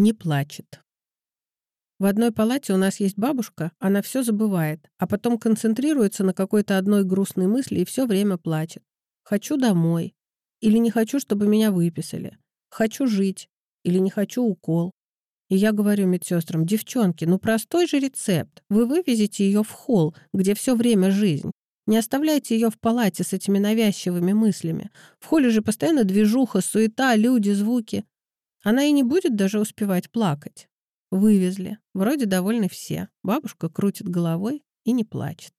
не плачет. В одной палате у нас есть бабушка, она все забывает, а потом концентрируется на какой-то одной грустной мысли и все время плачет. «Хочу домой». Или «не хочу, чтобы меня выписали». «Хочу жить». Или «не хочу укол». И я говорю медсестрам, девчонки, ну простой же рецепт. Вы вывезете ее в холл, где все время жизнь. Не оставляйте ее в палате с этими навязчивыми мыслями. В холле же постоянно движуха, суета, люди, звуки. Она и не будет даже успевать плакать. Вывезли. Вроде довольны все. Бабушка крутит головой и не плачет.